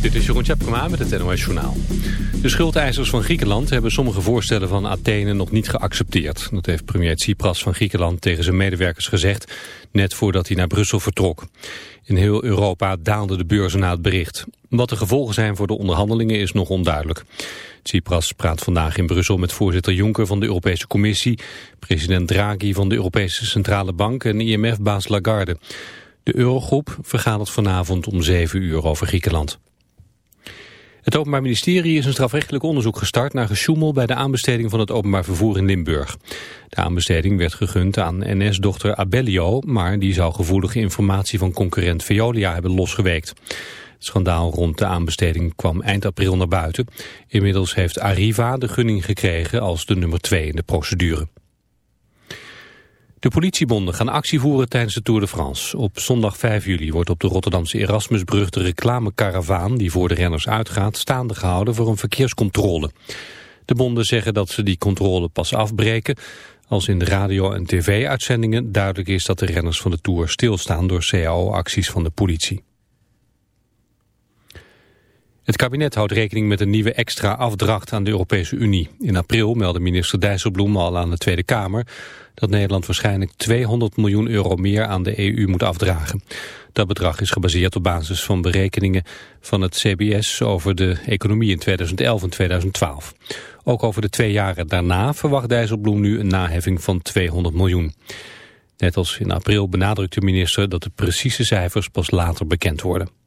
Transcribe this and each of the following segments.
Dit is Jeroen Tjepkema met het NOS Journaal. De schuldeisers van Griekenland hebben sommige voorstellen van Athene nog niet geaccepteerd. Dat heeft premier Tsipras van Griekenland tegen zijn medewerkers gezegd, net voordat hij naar Brussel vertrok. In heel Europa daalden de beurzen na het bericht. Wat de gevolgen zijn voor de onderhandelingen is nog onduidelijk. Tsipras praat vandaag in Brussel met voorzitter Juncker van de Europese Commissie, president Draghi van de Europese Centrale Bank en IMF-baas Lagarde. De Eurogroep vergadert vanavond om 7 uur over Griekenland. Het Openbaar Ministerie is een strafrechtelijk onderzoek gestart naar gesjoemel bij de aanbesteding van het openbaar vervoer in Limburg. De aanbesteding werd gegund aan NS-dochter Abellio, maar die zou gevoelige informatie van concurrent Veolia hebben losgeweekt. Het schandaal rond de aanbesteding kwam eind april naar buiten. Inmiddels heeft Arriva de gunning gekregen als de nummer 2 in de procedure. De politiebonden gaan actie voeren tijdens de Tour de France. Op zondag 5 juli wordt op de Rotterdamse Erasmusbrug de reclamekaravaan die voor de renners uitgaat staande gehouden voor een verkeerscontrole. De bonden zeggen dat ze die controle pas afbreken als in de radio- en tv-uitzendingen duidelijk is dat de renners van de Tour stilstaan door CAO-acties van de politie. Het kabinet houdt rekening met een nieuwe extra afdracht aan de Europese Unie. In april meldde minister Dijsselbloem al aan de Tweede Kamer dat Nederland waarschijnlijk 200 miljoen euro meer aan de EU moet afdragen. Dat bedrag is gebaseerd op basis van berekeningen van het CBS over de economie in 2011 en 2012. Ook over de twee jaren daarna verwacht Dijsselbloem nu een naheffing van 200 miljoen. Net als in april benadrukt de minister dat de precieze cijfers pas later bekend worden.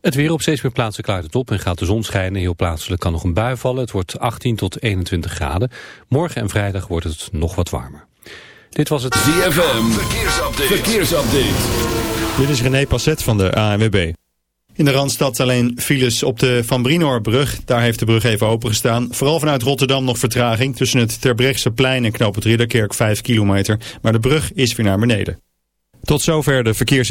Het weer op steeds meer plaatsen klaart het op en gaat de zon schijnen. Heel plaatselijk kan nog een bui vallen. Het wordt 18 tot 21 graden. Morgen en vrijdag wordt het nog wat warmer. Dit was het ZFM. Verkeersupdate. Verkeersupdate. Dit is René Passet van de ANWB. In de Randstad alleen files op de Van Brinoorbrug. Daar heeft de brug even opengestaan. Vooral vanuit Rotterdam nog vertraging. Tussen het Terbrechtseplein plein en Knoop het Ridderkerk 5 kilometer. Maar de brug is weer naar beneden. Tot zover de verkeers...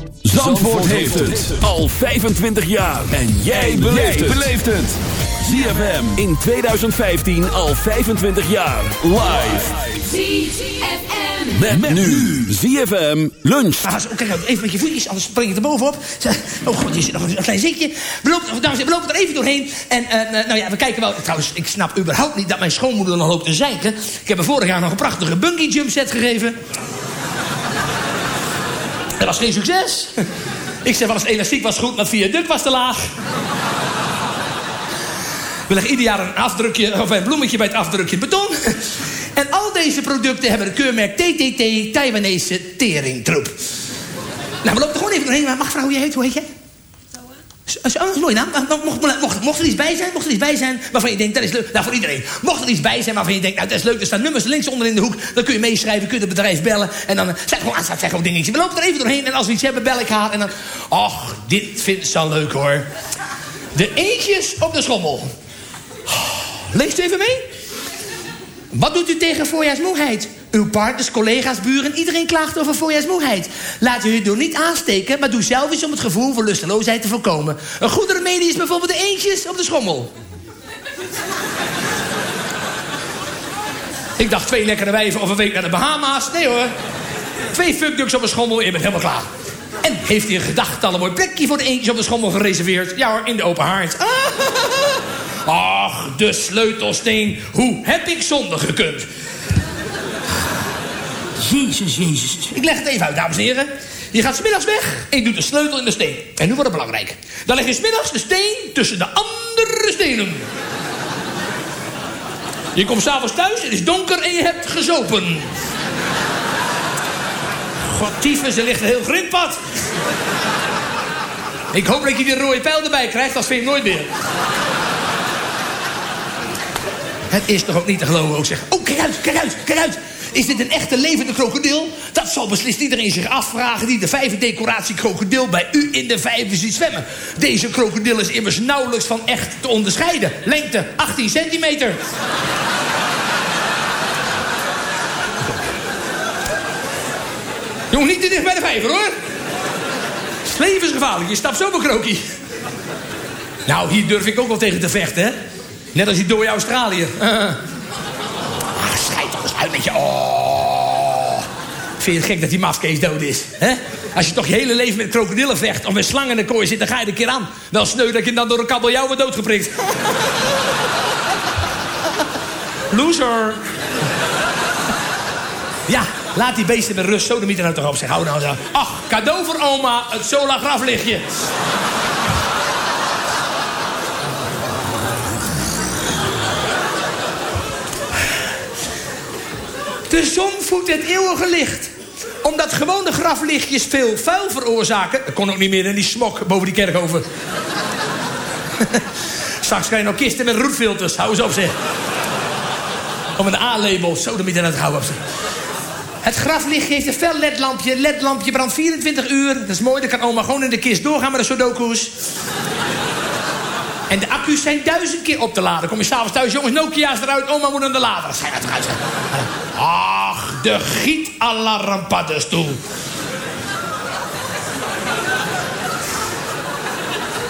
Zandvoort heeft het al 25 jaar. En jij beleeft het. ZFM in 2015 al 25 jaar. Live. ZFM. Met, nu. ZFM lunch. Ah, zo, kijk, nou, even met je voetjes, anders spring je er bovenop. Oh god, je zit nog een klein zitje. We lopen, dames, we lopen er even doorheen. En eh, nou ja, we kijken wel. Trouwens, ik snap überhaupt niet dat mijn schoonmoeder nog loopt te zeiken. Ik heb haar vorig jaar nog een prachtige bungee jump set gegeven. Dat was geen succes. Ik zeg wel eens, elastiek was goed, maar het viaduct was te laag. We leggen ieder jaar een afdrukje, of een bloemetje bij het afdrukje beton. En al deze producten hebben het keurmerk TTT, Taiwanese teringtroep. Nou, we lopen er gewoon even doorheen. Maar Mag vrouw, je heet, hoe heet jij? Dat is mooi naam. Mocht, mocht, er iets bij zijn, mocht er iets bij zijn waarvan je denkt, dat is leuk. Nou, voor iedereen. Mocht er iets bij zijn waarvan je denkt, nou, dat is leuk. Er staan nummers links onder in de hoek. Dan kun je meeschrijven, kun je het bedrijf bellen. En dan uh, zeg gewoon, ah, zeg gewoon dingetjes. We lopen er even doorheen. En als we iets hebben, bel ik haar. En dan, ach, dit vindt ze leuk, hoor. De eentjes op de schommel. Leest u even mee? Wat doet u tegen voorjaarsmoeheid? Uw partners, collega's, buren, iedereen klaagt over voorjaarsmoeheid. Laat u door niet aansteken, maar doe zelf iets om het gevoel van lusteloosheid te voorkomen. Een goede remedie is bijvoorbeeld de eentjes op de schommel. Ik dacht twee lekkere wijven of een week naar de Bahama's. Nee hoor. Twee fuckducks op een schommel je bent helemaal klaar. En heeft hij een gedacht al een mooi plekje voor de eentjes op de schommel gereserveerd? Ja hoor, in de open haard. Ach, de sleutelsteen. Hoe heb ik zonder gekund? Jezus, jezus. Ik leg het even uit, dames en heren. Je gaat smiddags weg en je doet de sleutel in de steen. En nu wordt het belangrijk. Dan leg je smiddags de steen tussen de andere stenen. Je komt s'avonds thuis, het is donker en je hebt gezopen. God, er ligt een heel grindpad. Ik hoop dat je die rode pijl erbij krijgt, dat vind je nooit meer. Het is toch ook niet te geloven, ook zeggen. Oh, kijk uit, kijk uit, kijk uit. Is dit een echte levende krokodil? Dat zal beslist iedereen zich afvragen... die de vijverdecoratie krokodil bij u in de vijver ziet zwemmen. Deze krokodil is immers nauwelijks van echt te onderscheiden. Lengte 18 centimeter. Jongen, niet te dicht bij de vijver, hoor. Het is levensgevaarlijk. Je stapt zo een krokie. Nou, hier durf ik ook wel tegen te vechten, hè? Net als die dode Australiër. uit met je... Oh. Vind je het gek dat die mafkees dood is? Hè? Als je toch je hele leven met krokodillen vecht... of met slangen in de kooi zit, dan ga je er een keer aan. Wel sneu dat je dan door een kabeljauw wordt doodgeprikt. Loser. Ja, laat die beesten met rust. Zo de er nou toch op. Zeg, hou nou zo. Ach, cadeau voor oma. Het Sola graflichtje. De zon voedt het eeuwige licht. Omdat gewone graflichtjes veel vuil veroorzaken... Dat kon ook niet meer in die smok boven die kerkhoven. Straks krijg je nog kisten met roetfilters. Hou eens op, zeg. Of een A-label. Zo de midden uit hou op, zeg. Het graflichtje heeft een fel ledlampje. ledlampje brandt 24 uur. Dat is mooi, dan kan oma gewoon in de kist doorgaan met de sudoku's. En de accu's zijn duizend keer op te laden. Kom je s'avonds thuis, jongens, Nokia's eruit, oma moet aan de lader. Zijn het eruit. Ach, de gietalarmpaddenstoel.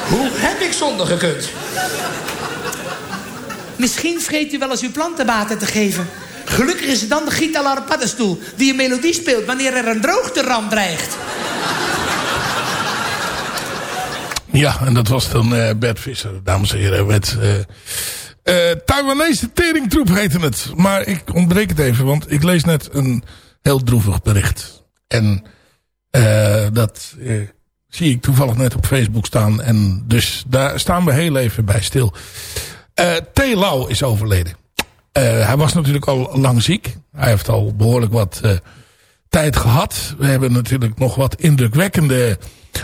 Hoe heb ik zonder gekund? Misschien vergeet u wel eens uw planten water te geven. Gelukkig is het dan de gietalarmpaddenstoel... die een melodie speelt wanneer er een droogteramp dreigt. Ja, en dat was dan eh Bert Visser, dames en heren. Met eh eh Taiwanese teringtroep heette het. Maar ik ontbreek het even, want ik lees net een heel droevig bericht. En dat zie ik toevallig net op Facebook staan. En dus daar staan we heel even bij stil. T. Lau is overleden. Hij was natuurlijk al lang ziek. Hij heeft al behoorlijk wat tijd gehad. We hebben natuurlijk nog wat indrukwekkende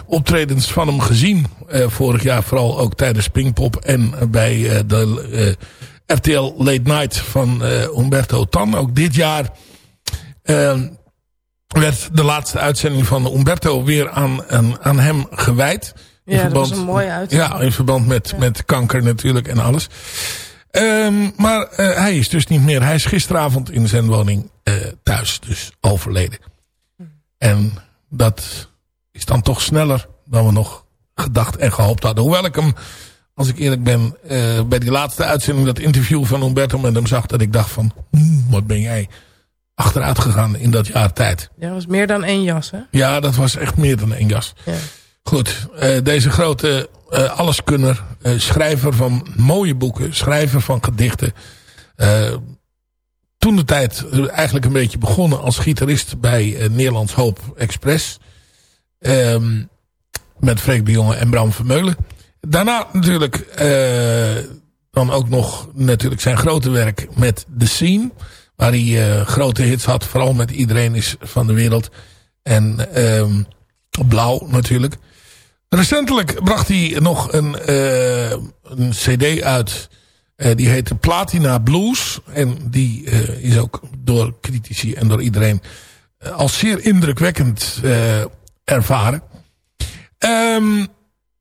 optredens van hem gezien. Eh, vorig jaar vooral ook tijdens Pinkpop en eh, bij eh, de eh, RTL Late Night van Umberto Tan. Ook dit jaar werd de laatste uitzending van Umberto weer aan, aan, aan hem gewijd. In Ja, dat was een mooie uitzending. Ja, in verband met, met kanker natuurlijk en alles. Ehm, maar eh, hij is dus niet meer. Hij is gisteravond in zijn woning eh, thuis dus overleden. En dat is dan toch sneller dan we nog gedacht en gehoopt hadden. Hoewel ik hem, als ik eerlijk ben, eh, bij die laatste uitzending, dat interview van Umberto met hem zag, dat ik dacht van, wat ben jij achteruit gegaan in dat jaar tijd. Ja, dat was meer dan één jas, hè? Ja, dat was echt meer dan één jas. Ja. Goed, deze grote eh, alleskunner, eh, schrijver van mooie boeken, schrijver van gedichten. eh, toen de tijd eigenlijk een beetje begonnen als gitarist bij Nederlands Hoop Express. Ehm, met Freek de Jonge en Bram Vermeulen. Daarna natuurlijk dan ook nog natuurlijk zijn grote werk met The Scene. Waar hij grote hits had, vooral met Iedereen is van de wereld. En ehm, Blauw natuurlijk. Recentelijk bracht hij nog een, eh, een cd uit. eh, die heette Platina Blues. En die eh, is ook door critici en door iedereen als zeer indrukwekkend ervaren. Ehm,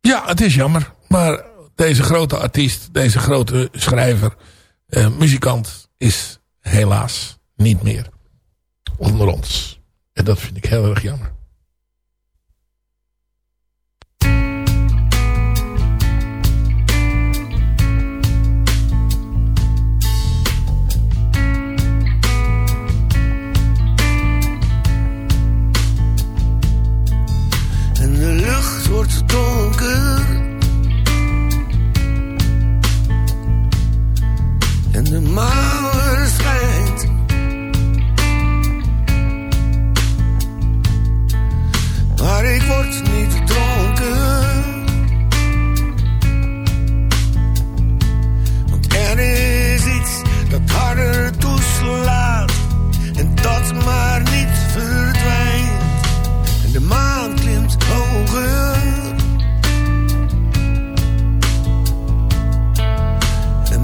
ja, het is jammer. Maar deze grote artiest, deze grote schrijver, muzikant is helaas niet meer. onder ons. En dat vind ik heel erg jammer. Lucht wordt donker. En de maan schijnt. Maar ik word niet dronken. Want er is iets dat harder toeslaat. En dat maar niet verdwijnt. En de maan klimt hoger. En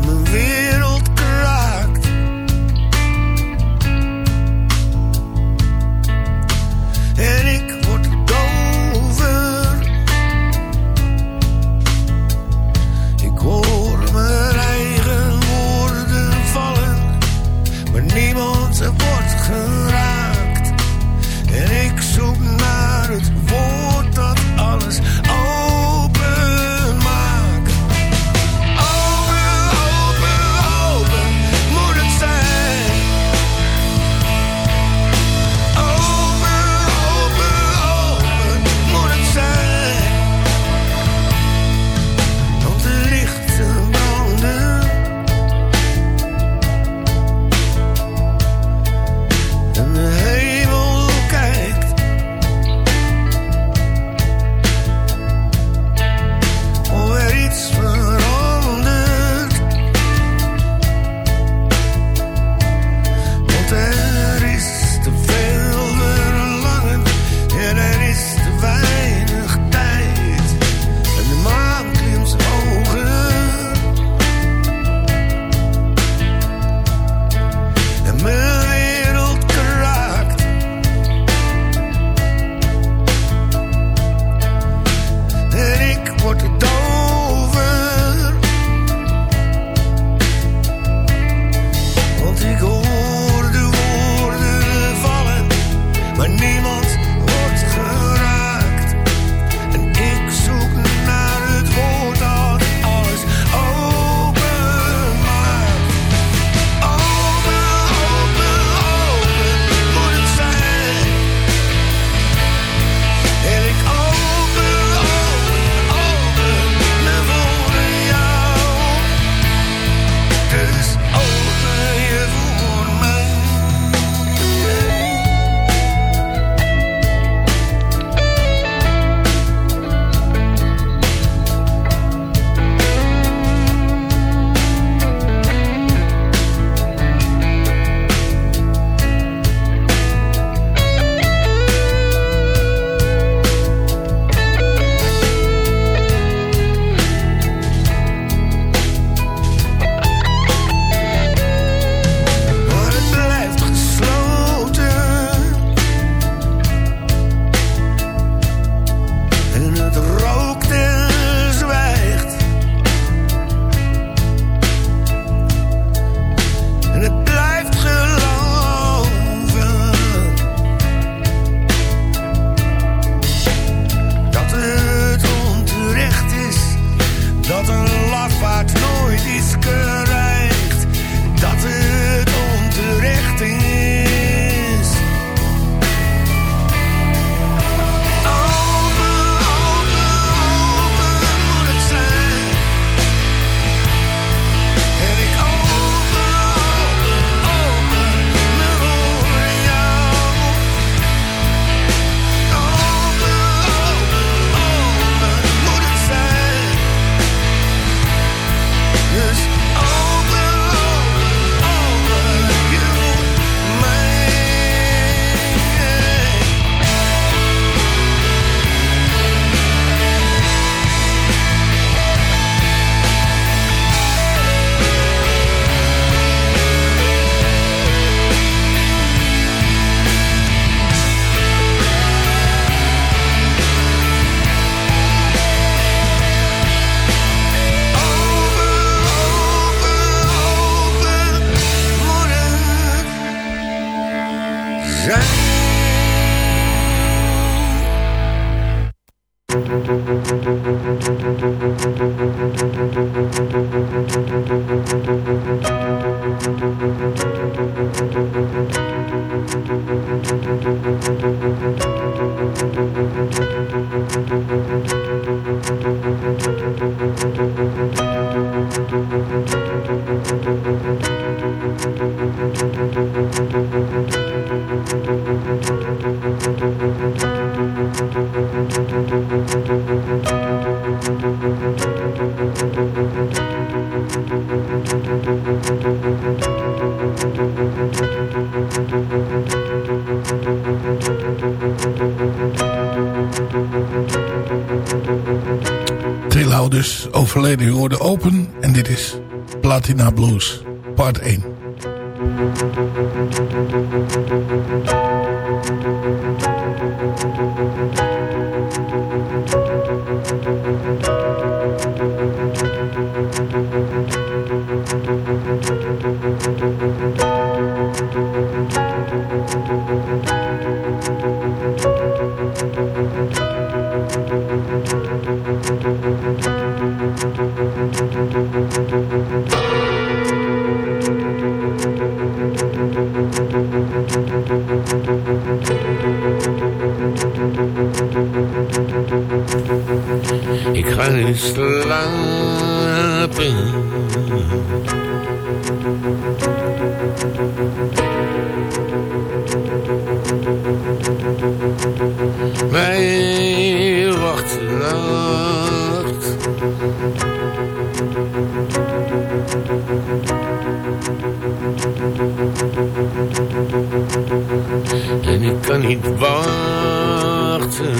kan niet wachten.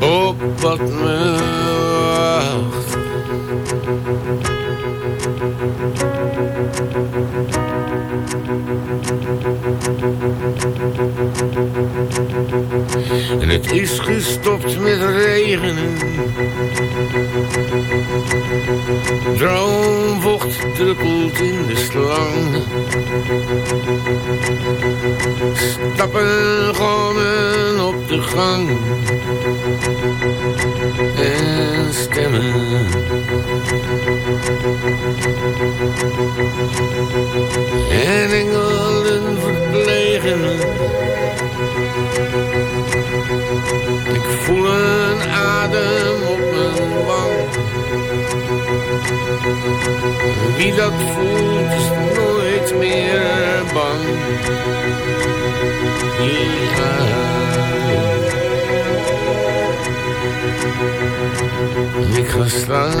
Op wat me wacht. En het is gestopt met regenen. van en stemmen. En engelen verplegen Ik voel een adem op mijn wang. Wie dat voelt is nooit meer bang. Ja. Ik ga slapen.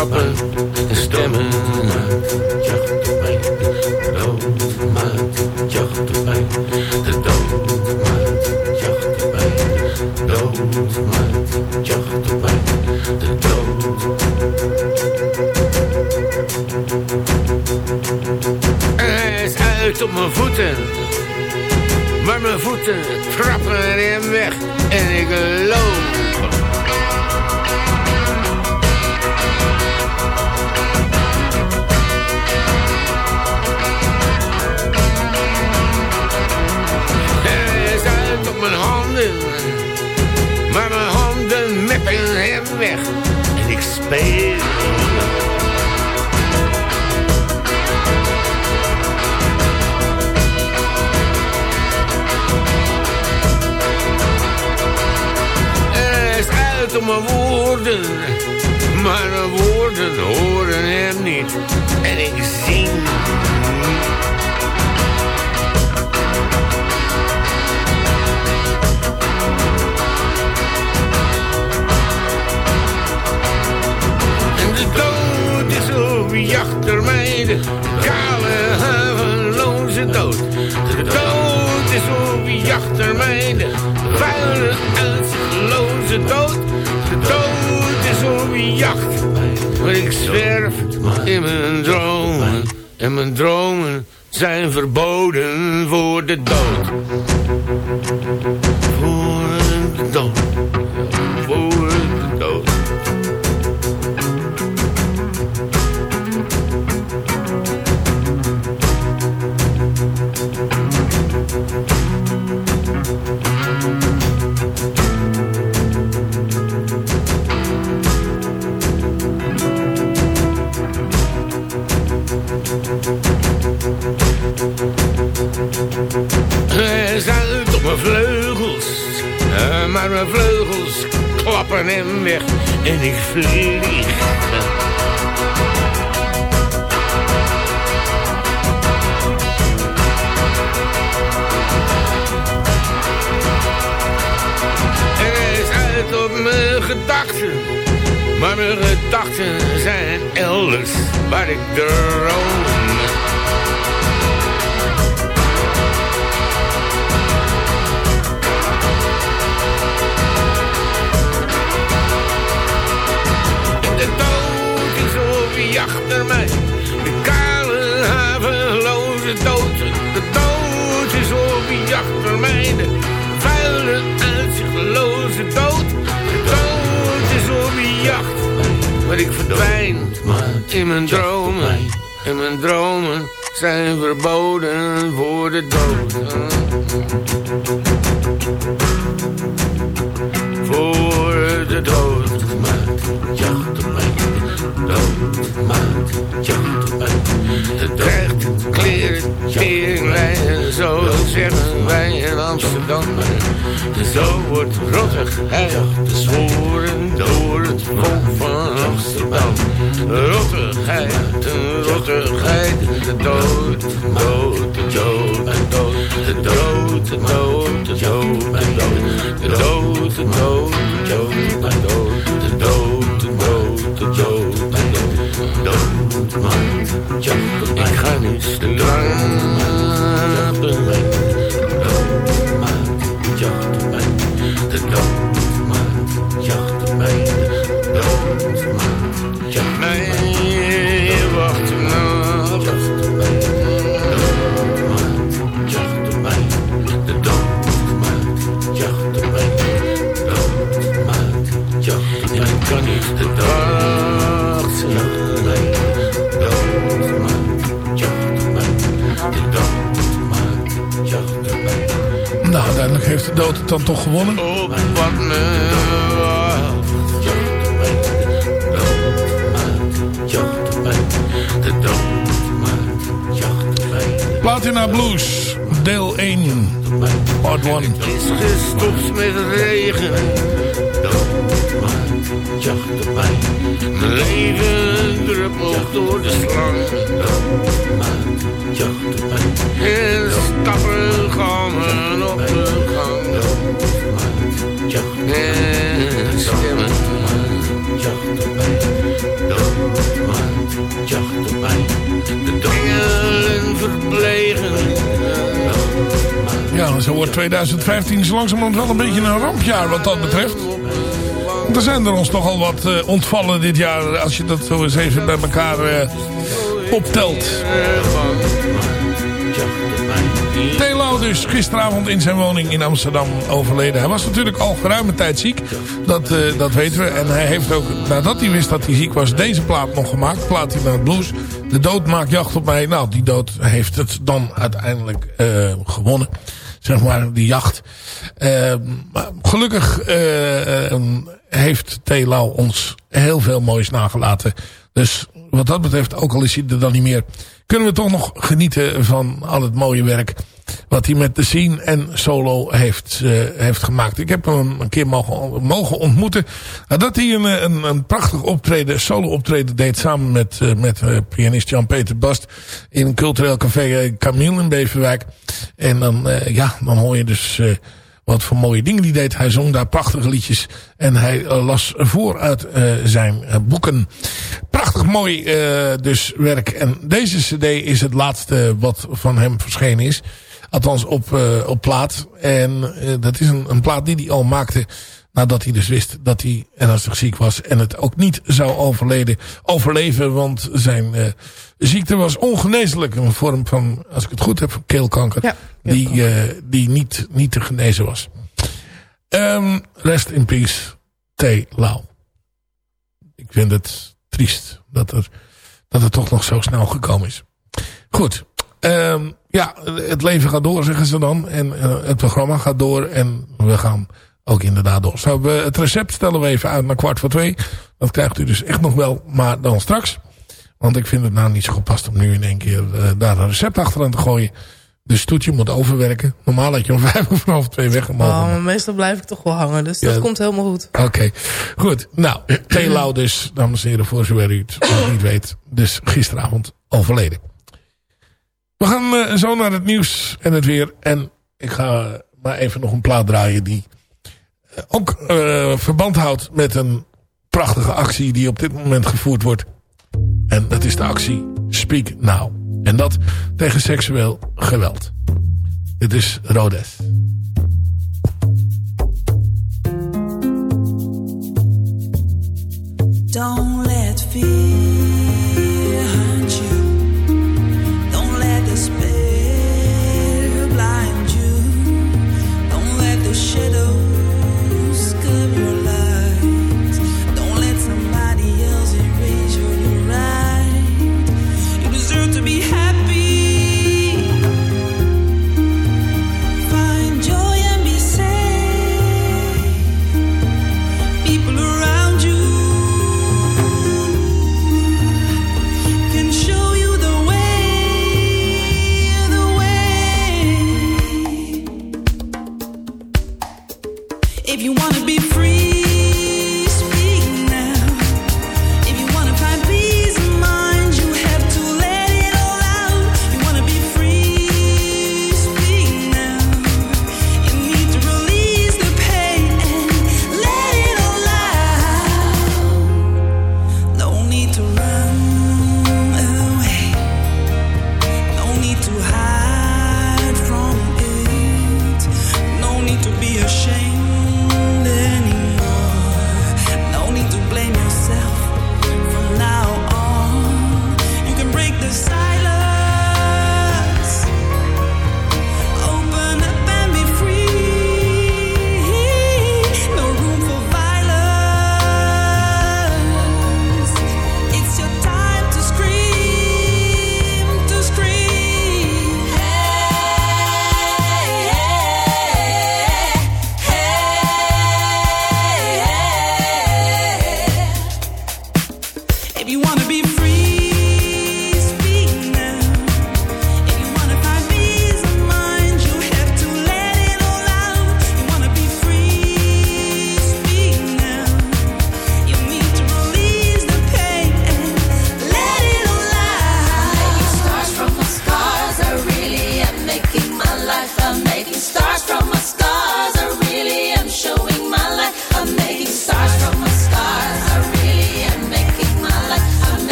stappen. Ik zwerf in mijn dromen. En mijn dromen zijn verboden voor de dood. En ik vlieg. Hij is uit op mijn gedachten, maar mijn gedachten zijn elders waar ik droom. Naar mij. De kale haveloze dood. De dood is over jacht naar mij. De vuile uitzichtloze dood. De dood is over jacht. Maar ik verdwijn in mijn dromen. En mijn dromen zijn verboden voor de dood. Voor de dood. Zo wordt rottigheid gezworen door het volk van Amsterdam. Rottigheid, rottigheid. De dood, dood, de dood, de dood. De dood, de dood, de dood, de dood. De dood, de dood, de dood, de dood. De dood, de dood, de dood, de dood. Dood mij. Ik ga nu slapen. Jacht op mij. Platina Blues, deel 1, part 1. Het is gestopt met regen. Dood maakt jacht op mij. Mijn leven door de slang. En stappen gaan op de gang. En stemmen. De engelen verplegen. Ja, zo wordt 2015 zo langzamerhand wel een beetje een rampjaar wat dat betreft. Er zijn er ons nogal wat eh, ontvallen dit jaar, als je dat zo eens even bij elkaar eh, optelt. Telo dus gisteravond in zijn woning in Amsterdam overleden. Hij was natuurlijk al geruime tijd ziek. Dat, eh, dat weten we. En hij heeft ook, nadat hij wist dat hij ziek was, deze plaat nog gemaakt. Platina Blues. De dood maakt jacht op mij. Nou, die dood heeft het dan uiteindelijk gewonnen. Zeg maar, die jacht. Maar gelukkig eh, heeft T. Lau ons heel veel moois nagelaten. Dus wat dat betreft, ook al is hij er dan niet meer... kunnen we toch nog genieten van al het mooie werk... wat hij met de scene en solo heeft, uh, heeft gemaakt. Ik heb hem een keer mogen, mogen ontmoeten. Dat hij een, een, een prachtig optreden, solo optreden deed... samen met, uh, met uh, pianist Jan-Peter Bast... in cultureel café Camille in Beverwijk. En dan, ja, dan hoor je dus wat voor mooie dingen die deed. Hij zong daar prachtige liedjes en hij uh, las vooruit uh, zijn uh, boeken. Prachtig mooi dus werk. En deze cd is het laatste wat van hem verschenen is. Althans op, op plaat. En dat is een, een plaat die hij al maakte nadat hij dus wist dat hij ernstig ziek was. En het ook niet zou overleden, overleven. Want zijn ziekte was ongeneeslijk. Een vorm van, als ik het goed heb, keelkanker. Ja, die, uh, die niet, niet te genezen was. Um, rest in peace, T. Lau. Ik vind het triest dat, er, dat het toch nog zo snel gekomen is. Goed. Um, ja, het leven gaat door, zeggen ze dan. En uh, het programma gaat door. En we gaan ook inderdaad door. Zo, we, het recept stellen we even uit naar kwart voor twee. Dat krijgt u dus echt nog wel, maar dan straks. Want ik vind het nou niet zo gepast om nu in één keer uh, daar een recept achteraan te gooien. Dus toetje moet overwerken. Normaal had je om vijf of half twee weg mogen. Oh, maar meestal blijf ik toch wel hangen. Dus dat komt helemaal goed. Oké, goed. Nou, Telau dus, dames en heren, voor zover u het nog niet weet. Dus gisteravond overleden. We gaan eh, zo naar het nieuws en het weer. En ik ga maar even nog een plaat draaien die eh, ook eh, verband houdt met een prachtige actie die op dit moment gevoerd wordt. En dat is de actie Speak Now. En dat tegen seksueel geweld. Dit is Rodes. Don't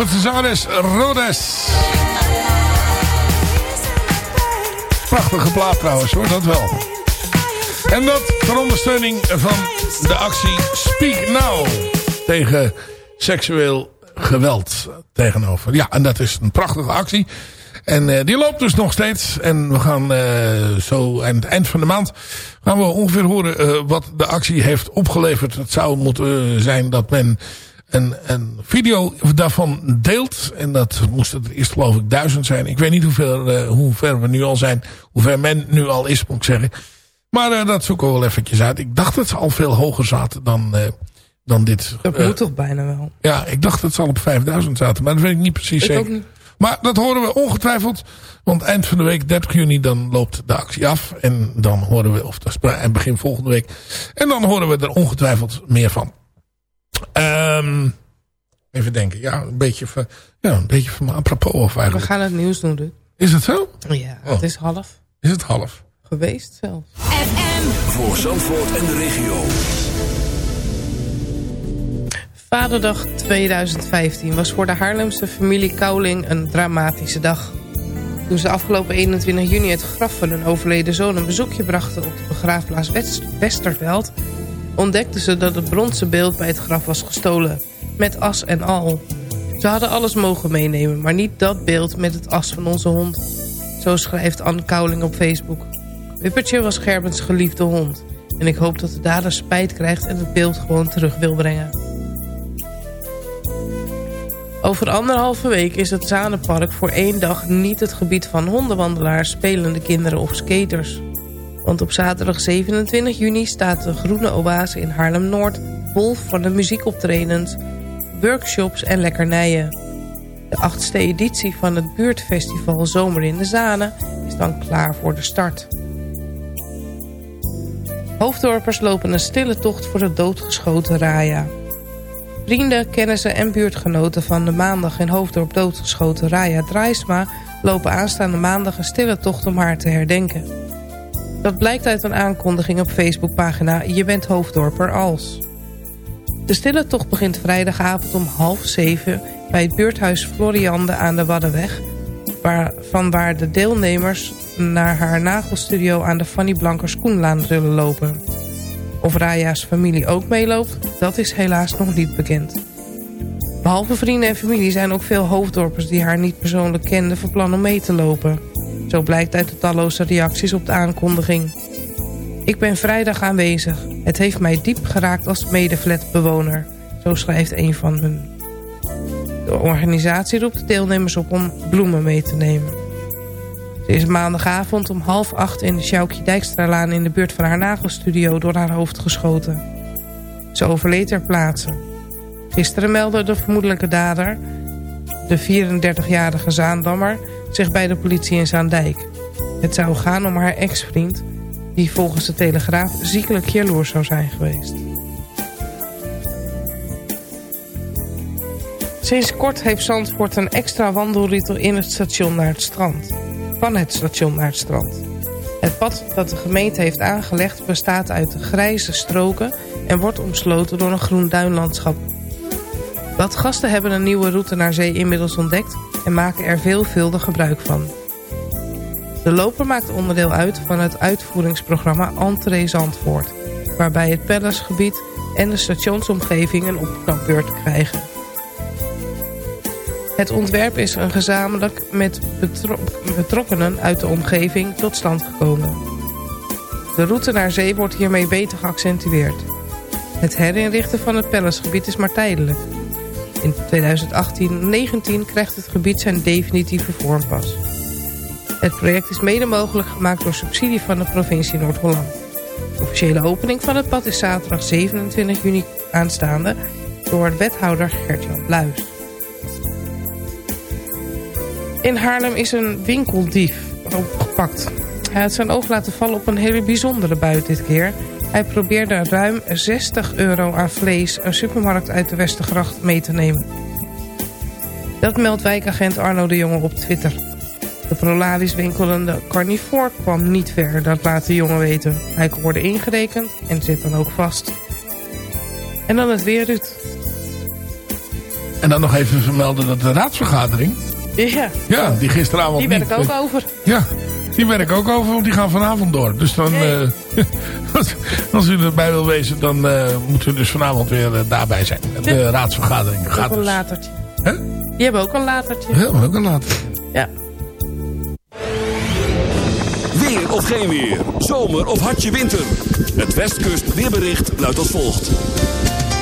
Zandvoortse zangeres Rodes. Prachtige plaat trouwens hoor, dat wel. En dat ter ondersteuning van de actie Speak Now. Tegen seksueel geweld tegenover. Ja, en dat is een prachtige actie. En uh, die loopt dus nog steeds. En we gaan uh, zo aan het eind van de maand gaan we ongeveer horen uh, wat de actie heeft opgeleverd. Het zou moeten zijn dat men een, een video daarvan deelt. En dat moest er eerst geloof ik duizend zijn. Ik weet niet hoeveel, hoe ver we nu al zijn. Hoe ver men nu al is moet ik zeggen. Maar dat zoeken we wel eventjes uit. Ik dacht dat ze al veel hoger zaten dan, dan dit. Dat moet toch bijna wel. Ja, ik dacht dat ze al op 5000 zaten. Maar dat weet ik niet precies Ik zeker. ook niet. Maar dat horen we ongetwijfeld. Want eind van de week, 30 juni, dan loopt de actie af. En dan horen we, of dat is begin volgende week. En dan horen we er ongetwijfeld meer van. Ehm even denken. Ja, een beetje van, ja, een beetje van me apropos of We eigenlijk. gaan het nieuws doen, dus. Is het zo? Ja, Oh. het is half Is het half? geweest zelfs. Voor Zandvoort en de regio. Vaderdag 2015 was voor de Haarlemse familie Kouling een dramatische dag. Toen ze afgelopen 21 juni het graf van hun overleden zoon een bezoekje brachten op de begraafplaats West Westerveld, ontdekten ze dat het bronzen beeld bij het graf was gestolen, met as en al. Ze hadden alles mogen meenemen, maar niet dat beeld met het as van onze hond. Zo schrijft Anne Kouling op Facebook. Wippertje was Gerbens geliefde hond. En ik hoop dat de dader spijt krijgt en het beeld gewoon terug wil brengen. Over anderhalve week is het Zanenpark voor één dag niet het gebied van hondenwandelaars, spelende kinderen of skaters. Want op zaterdag 27 juni staat de Groene Oase in Haarlem-Noord vol van de muziekoptredens, workshops en lekkernijen. De achtste editie van het buurtfestival Zomer in de Zanen is dan klaar voor de start. Hoofddorpers lopen een stille tocht voor de doodgeschoten Raya. Vrienden, kennissen en buurtgenoten van de maandag in Hoofddorp doodgeschoten Raya Draaisma... lopen aanstaande maandag een stille tocht om haar te herdenken. Dat blijkt uit een aankondiging op Facebookpagina Je bent Hoofddorper als. De stille tocht begint vrijdagavond om half zeven... bij het buurthuis Floriande aan de Waddenweg... Waar, van waar de deelnemers naar haar nagelstudio aan de Fanny Blankers Koenlaan zullen lopen... Of Raya's familie ook meeloopt, dat is helaas nog niet bekend. Behalve vrienden en familie zijn ook veel hoofddorpers die haar niet persoonlijk kenden van plan om mee te lopen. Zo blijkt uit de talloze reacties op de aankondiging. Ik ben vrijdag aanwezig. Het heeft mij diep geraakt als medeflatbewoner. Zo schrijft een van hun. De organisatie roept de deelnemers op om bloemen mee te nemen. Ze is maandagavond om half acht in de Sjoukje Dijkstralaan in de buurt van haar nagelstudio door haar hoofd geschoten. Ze overleed ter plaatse. Gisteren meldde de vermoedelijke dader, de 34-jarige Zaandammer, zich bij de politie in Zaandijk. Het zou gaan om haar ex-vriend, die volgens de Telegraaf ziekelijk jaloers zou zijn geweest. Sinds kort heeft Zandvoort een extra wandelroute in het station naar het strand. Van het station naar het strand. Het pad dat de gemeente heeft aangelegd bestaat uit grijze stroken... en wordt omsloten door een groen duinlandschap. Badgasten hebben een nieuwe route naar zee inmiddels ontdekt... en maken er veelvuldig gebruik van. De loper maakt onderdeel uit van het uitvoeringsprogramma Entree Zandvoort... waarbij het Palacegebied en de stationsomgeving een opknapbeurt krijgen. Het ontwerp is een gezamenlijk met betro betrokkenen uit de omgeving tot stand gekomen. De route naar zee wordt hiermee beter geaccentueerd. Het herinrichten van het Palacegebied is maar tijdelijk. In 2018-19 krijgt het gebied zijn definitieve vorm pas. Het project is mede mogelijk gemaakt door subsidie van de provincie Noord-Holland. De officiële opening van het pad is zaterdag 27 juni aanstaande... door wethouder Gert-Jan Bluis. In Haarlem is een winkeldief opgepakt. Hij had zijn oog laten vallen op een hele bijzondere buit dit keer. Hij probeerde ruim 60 euro aan vlees een supermarkt uit de Westergracht mee te nemen. Dat meldt wijkagent Arno de Jonge op Twitter. De Prolaris winkelende carnivoor kwam niet ver, dat laat de jongen weten. Hij kon worden ingerekend en zit dan ook vast. En dan het weer, Ruud. En dan nog even vermelden dat de raadsvergadering... Ja, Ja, die gisteravond die ben ik ook over. Ja, die werk ook over, want die gaan vanavond door. Dus dan, eh, als, als u erbij wil wezen, dan eh moeten we dus vanavond weer eh, daarbij zijn. De Ja. raadsvergadering Ook gaat een dus. latertje. Hè? Die hebben ook een latertje. Ja, ook een later. Ja. Weer of geen weer. Zomer of hartje winter. Het Westkust weerbericht luidt als volgt.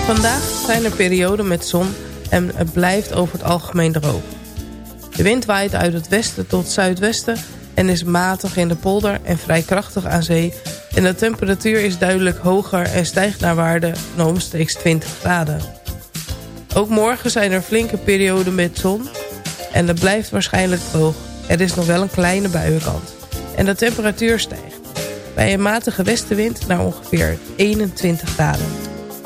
Vandaag zijn er perioden met zon en het blijft over het algemeen droog. De wind waait uit het westen tot zuidwesten en is matig in de polder en vrij krachtig aan zee. En de temperatuur is duidelijk hoger en stijgt naar waarde van omstreeks 20 graden. Ook morgen zijn er flinke perioden met zon en het blijft waarschijnlijk droog. Er is nog wel een kleine buienkant. En de temperatuur stijgt. Bij een matige westenwind naar ongeveer 21 graden.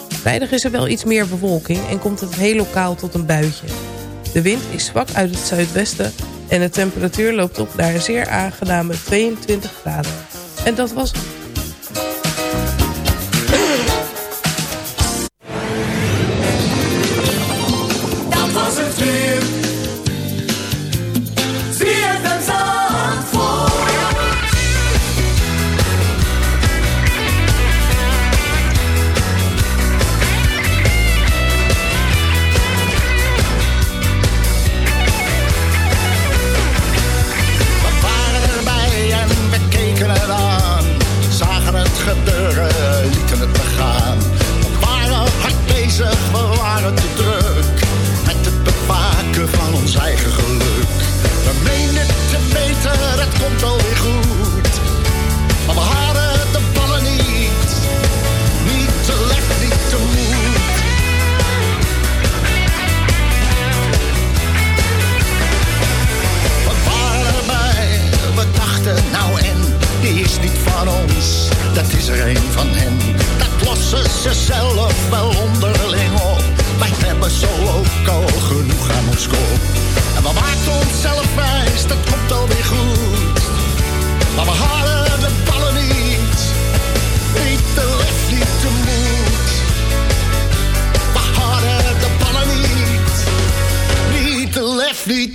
Vrijdag is er wel iets meer bewolking en komt het heel lokaal tot een buitje. De wind is zwak uit het zuidwesten en de temperatuur loopt op naar zeer aangename 22 graden. En dat was het.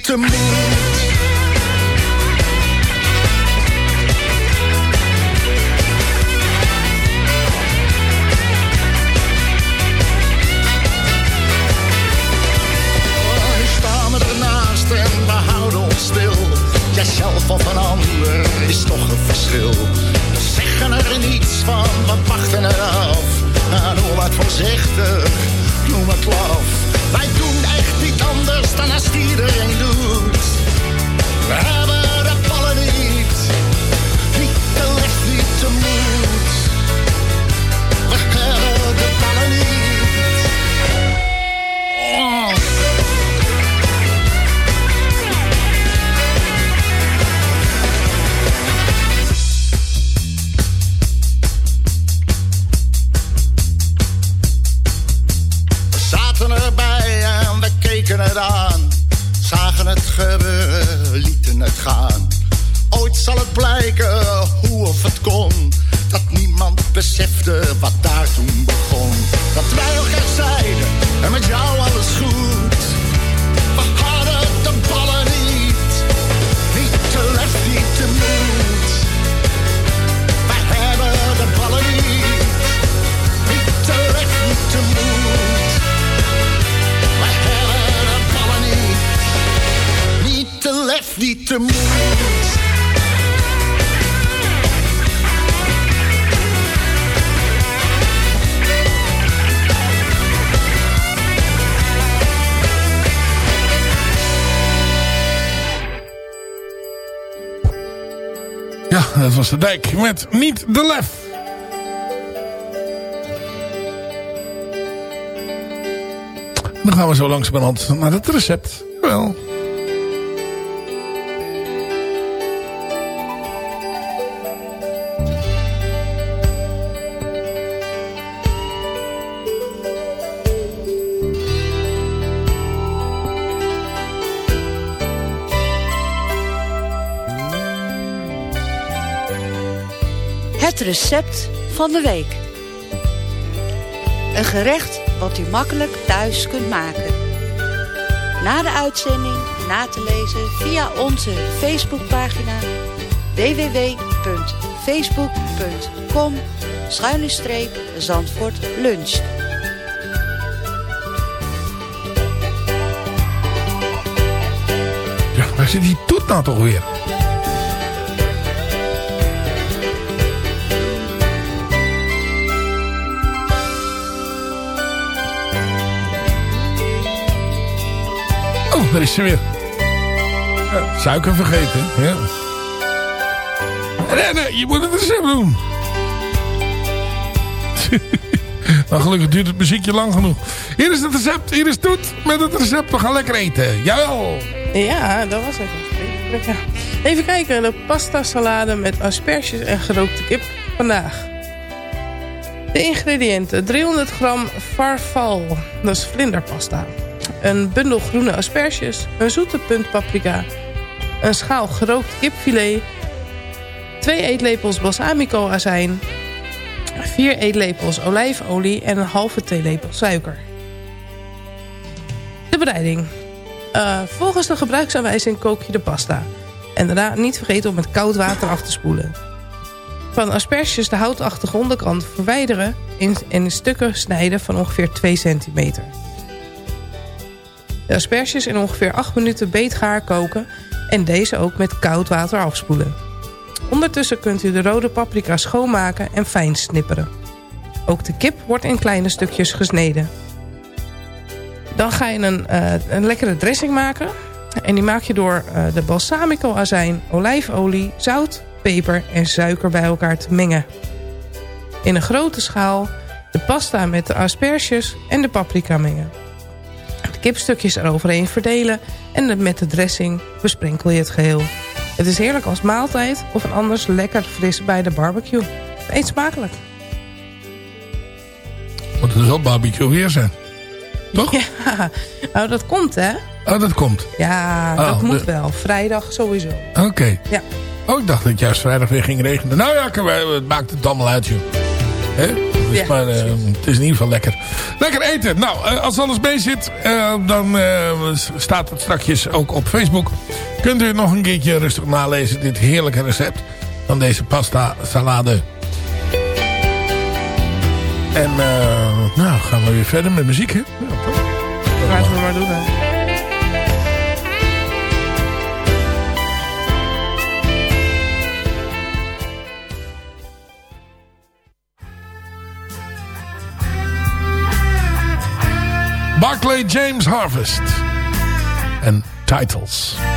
Lef, niet dat was de dijk met niet de lef. Dan gaan we zo langzamerhand naar het recept. Wel. Het recept van de week. Een gerecht wat u makkelijk thuis kunt maken. Na de uitzending na te lezen via onze Facebookpagina www.facebook.com Zandvoort Lunch. Ja, waar zit die toet nou toch weer? Daar is ze weer. Suiker vergeten, ja. Rennen, je moet het recept doen. gelukkig duurt het muziekje lang genoeg. Hier is het recept, hier is Toet met het recept. We gaan lekker eten. Jawel. Ja, dat was ja. Even kijken, de pasta salade met asperges en gerookte kip vandaag. De ingrediënten. 300 gram farfal, dat is vlinderpasta. Een bundel groene asperges, een zoete punt paprika, een schaal gerookt kipfilet, 2 eetlepels balsamico azijn, 4 eetlepels olijfolie en een halve theelepel suiker. De bereiding. Uh, volgens de gebruiksaanwijzing kook je de pasta. En daarna niet vergeten om met koud water af te spoelen. Van asperges de houtachtige onderkant verwijderen en in stukken snijden van ongeveer 2 centimeter. De asperges in ongeveer 8 minuten beetgaar koken en deze ook met koud water afspoelen. Ondertussen kunt u de rode paprika schoonmaken en fijn snipperen. Ook de kip wordt in kleine stukjes gesneden. Dan ga je een, uh, een lekkere dressing maken. En die maak je door uh, de balsamico azijn, olijfolie, zout, peper en suiker bij elkaar te mengen. In een grote schaal de pasta met de asperges en de paprika mengen. De kipstukjes eroverheen verdelen en met de dressing besprenkel je het geheel. Het is heerlijk als maaltijd of een anders lekker fris bij de barbecue. Eet smakelijk. Moet er wel barbecue weer zijn. Toch? Ja, nou dat komt hè. Oh, dat komt? Ja, Oh, dat moet de- wel. Vrijdag sowieso. Oké. Ja. Oh, ik dacht dat het juist vrijdag weer ging regenen. Nou ja, het maakt het allemaal uit, joh. Hè? Dus Ja, maar eh, het is in ieder geval lekker. Lekker eten. Nou, eh, als alles mee zit, eh, dan staat het straks ook op Facebook. Kunt u nog een keertje rustig nalezen. Dit heerlijke recept van deze pasta salade. En nou, gaan we weer verder met muziek, hè? Ja, toch? Laten we maar doen hè. Barclay James Harvest. En Titles.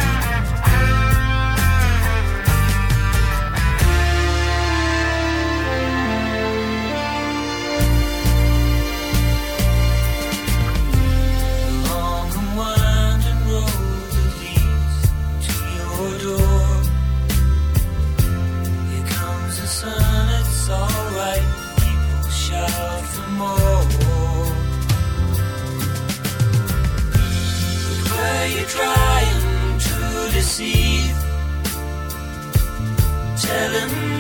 You trying to deceive? Telling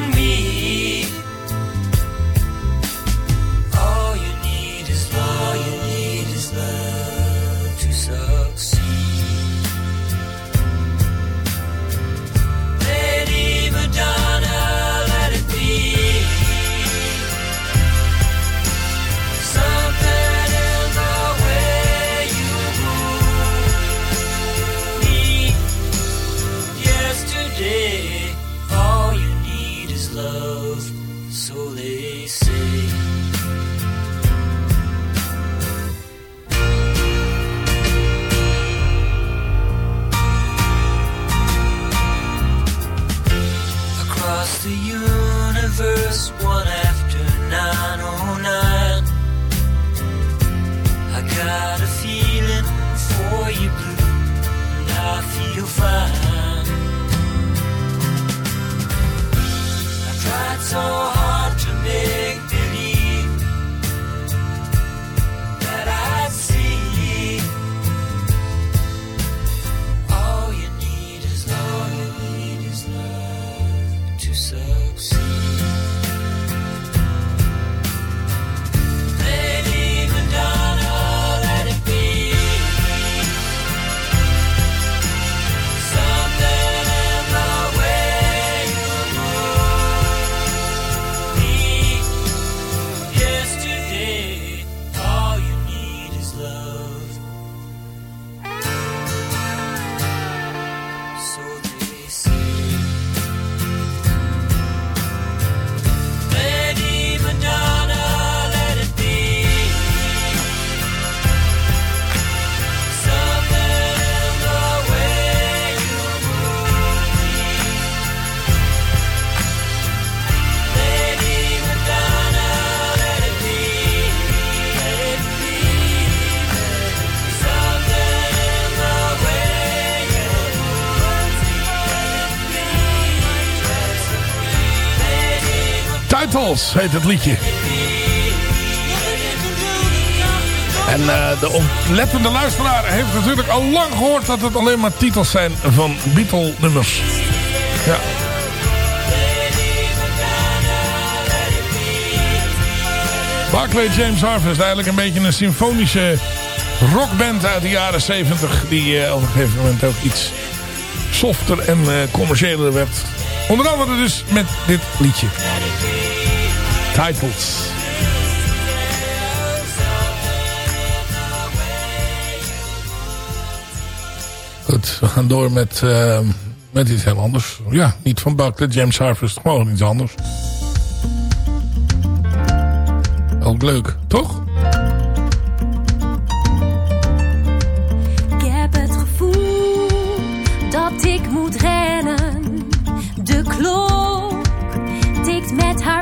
to succeed. Titles heet het liedje. En eh, de oplettende luisteraar heeft natuurlijk al lang gehoord dat het alleen maar titels zijn van Beatle-nummers. Ja. Barclay James Harvest, eigenlijk een beetje een symfonische rockband uit de jaren 70. Die eh, op een gegeven moment ook iets softer en eh, commerciëler werd. Onder andere dus met dit liedje. Titles. Goed, we gaan door met, eh, met iets heel anders. Ja, niet van Barclay James Harvest, gewoon iets anders. Ook leuk, toch?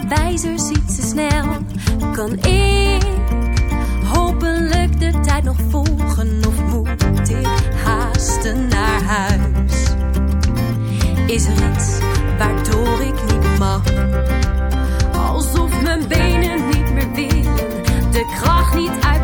Wijzers iets te snel. Kan ik hopelijk de tijd nog volgen of moet ik haasten naar huis? Is er iets waardoor ik niet mag? Alsof mijn benen niet meer willen, de kracht niet uit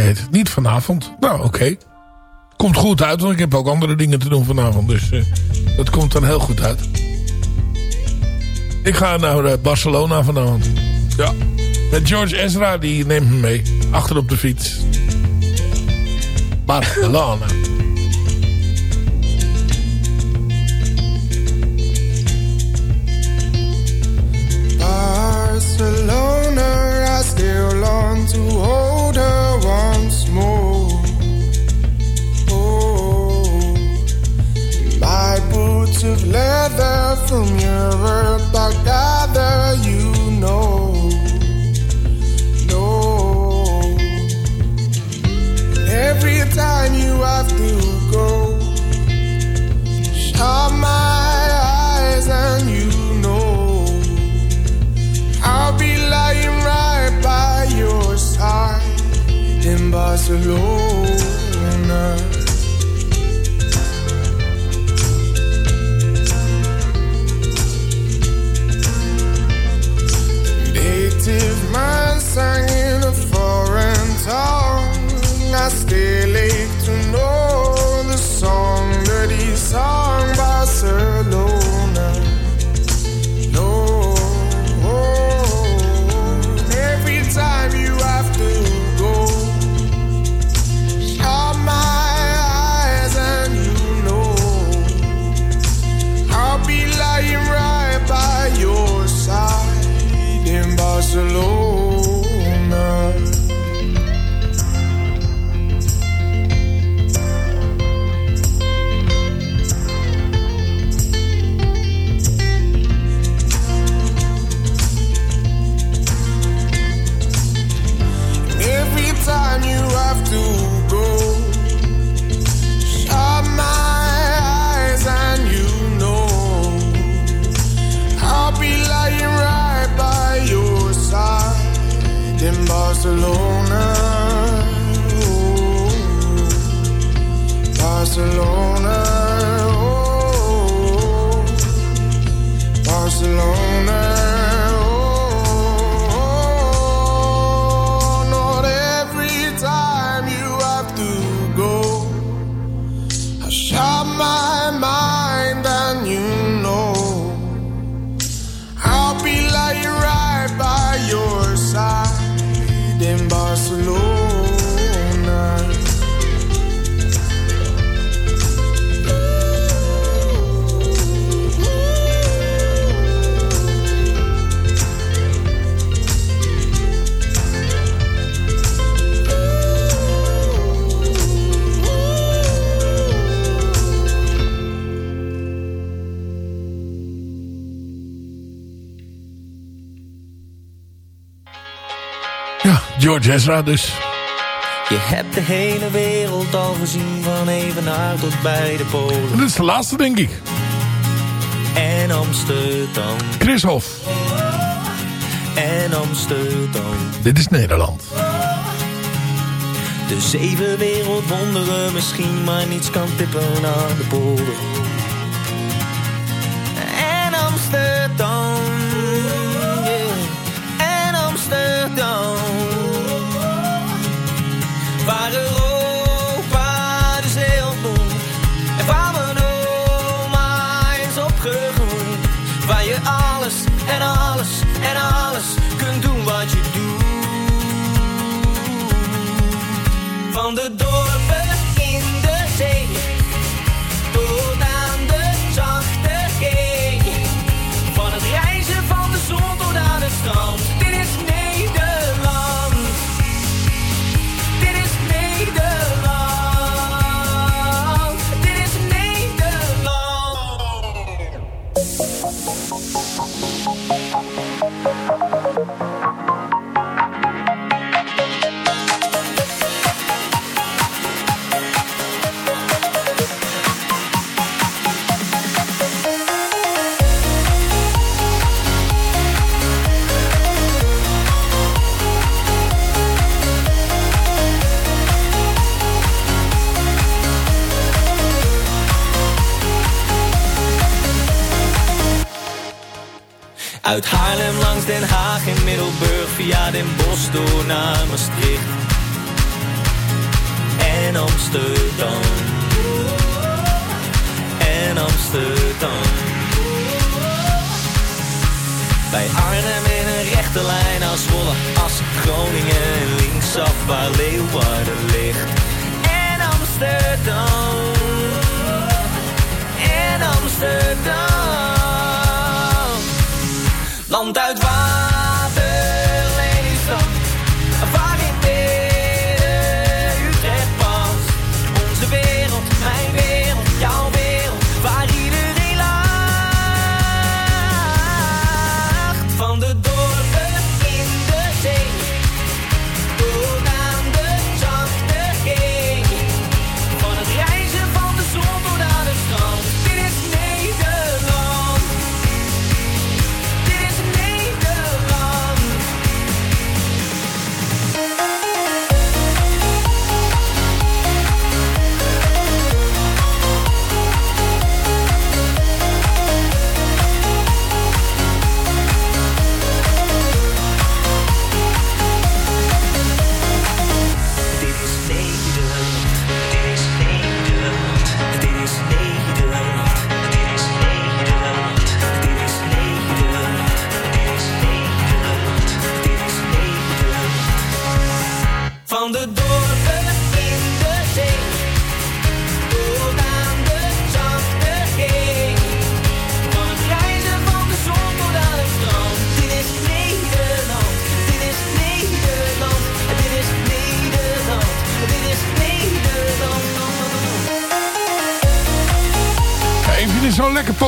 Heet Niet vanavond. Nou, oké. Komt goed uit, want ik heb ook andere dingen te doen vanavond. Dus eh, dat komt dan heel goed uit. Ik ga naar eh, Barcelona vanavond. Ja. Met George Ezra, die neemt me mee. Achter op de fiets. Barcelona. Barcelona, I still long to hold her Oh, boots of leather from gather you know. Every time you have to go, shut my eyes and you. More. Barcelona. Native man sang in a foreign tongue. I still ache to know the song that he sung Barcelona. Ja, George Ezra dus. Je hebt de hele wereld al gezien van Evenaar tot bij de Polen. En dit is de laatste, denk ik. En Amsterdam. Chris Hof. En Amsterdam. Dit is Nederland. De zeven wereldwonderen misschien, maar niets kan tippen aan de polder. Waar je alles en alles en alles kunt doen wat je doet. Van de dorpen Den Haag en Middelburg via Den Bosch door naar Maastricht. En Amsterdam. En Amsterdam. Bij Arnhem in een rechte lijn als Zwolle, als Groningen en linksaf waar Leeuwarden ligt. En Amsterdam. En Amsterdam. Land uit water,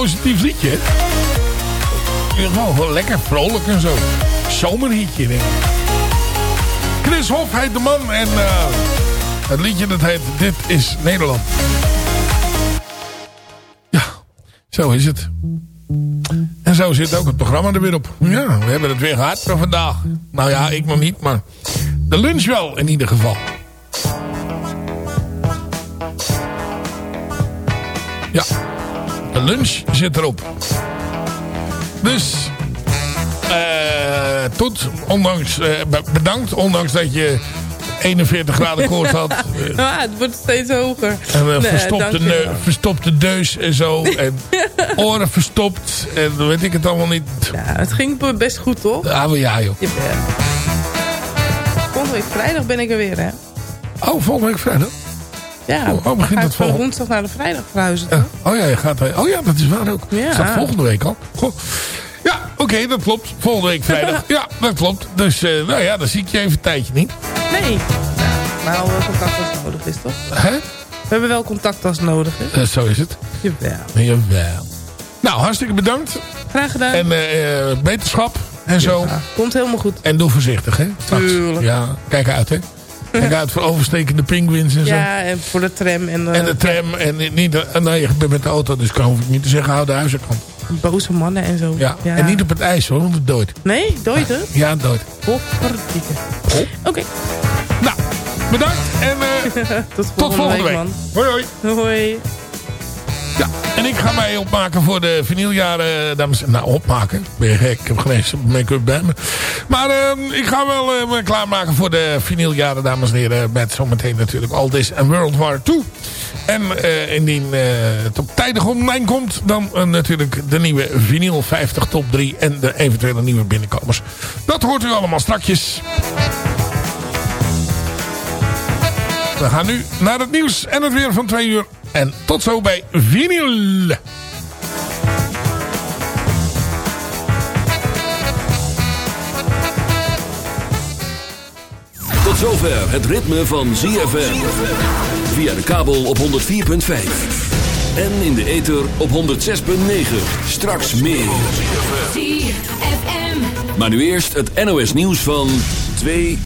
positief liedje. Gewoon lekker vrolijk en zo. Zomerliedje, denk. Chris Hof heet de man en eh, het liedje dat heet Dit is Nederland. Ja, zo is het. En zo zit ook het programma er weer op. Ja, we hebben het weer gehad voor vandaag. Nou ja, ik nog niet, maar de lunch wel in ieder geval. Ja, de lunch zit erop. Dus, eh, tot, ondanks, eh, be- bedankt, ondanks dat je 41 graden koorts had. eh, het wordt steeds hoger. en Nee, verstopte, dankjewel. neu- verstopte deus en zo. En oren verstopt. En weet ik het allemaal niet. Ja, het ging best goed, toch? Ah, maar ja, joh. Volgende week vrijdag ben ik er weer, hè? Oh, volgende week vrijdag? Ja, Oh, oh, begint dat van woensdag naar de vrijdag verhuizen. Ja. Oh ja, je gaat, oh ja, dat is waar ook. Ja. Is dat volgende week al? Goh. Ja, oké, dat klopt. Volgende week vrijdag. ja, dat klopt. Dus, eh, nou ja, dan zie ik je even een tijdje niet. Nee. Maar al wel contact als het nodig is, toch? Hè? We hebben wel contact als het nodig is. Eh, zo is het. Jawel. Jawel. Nou, hartstikke bedankt. Graag gedaan. En eh, eh, beterschap en zo. Ja, komt helemaal goed. En doe voorzichtig, hè? Straks. Tuurlijk. Ja, kijk uit, hè? Kijk uit voor overstekende pinguïns en zo. Ja, en voor de tram en, eh, En de tram. En niet, en nou, je bent met de auto, dus kan hoef ik niet te zeggen, hou de huizenkant. boze mannen en zo. Ja. En niet op het ijs, hoor, want het dooit. Nee, dooit het? Ja, het dooit. Godverdikke. Oké. Nou, bedankt. En eh, tot, tot volgende week. man. Hoi, hoi. Hoi. Ja, en ik ga mij opmaken voor de vinyljaren, dames en Nou, opmaken. Je gek? Ik heb geen make-up bij me. Maar eh, ik ga wel eh, me klaarmaken voor de vinyljaren, dames en heren. Met zometeen natuurlijk All This en World War II. En eh, indien eh, het op tijdig online komt, dan natuurlijk de nieuwe vinyl 50 top 3 en de eventuele nieuwe binnenkomers. Dat hoort u allemaal strakjes. We gaan nu naar het nieuws en het weer van twee uur. En tot zo bij Vinyl. Tot zover het ritme van ZFM. Via de kabel op 104.5. En in de ether op 106.9. Straks meer. ZFM. Maar nu eerst het NOS nieuws van 2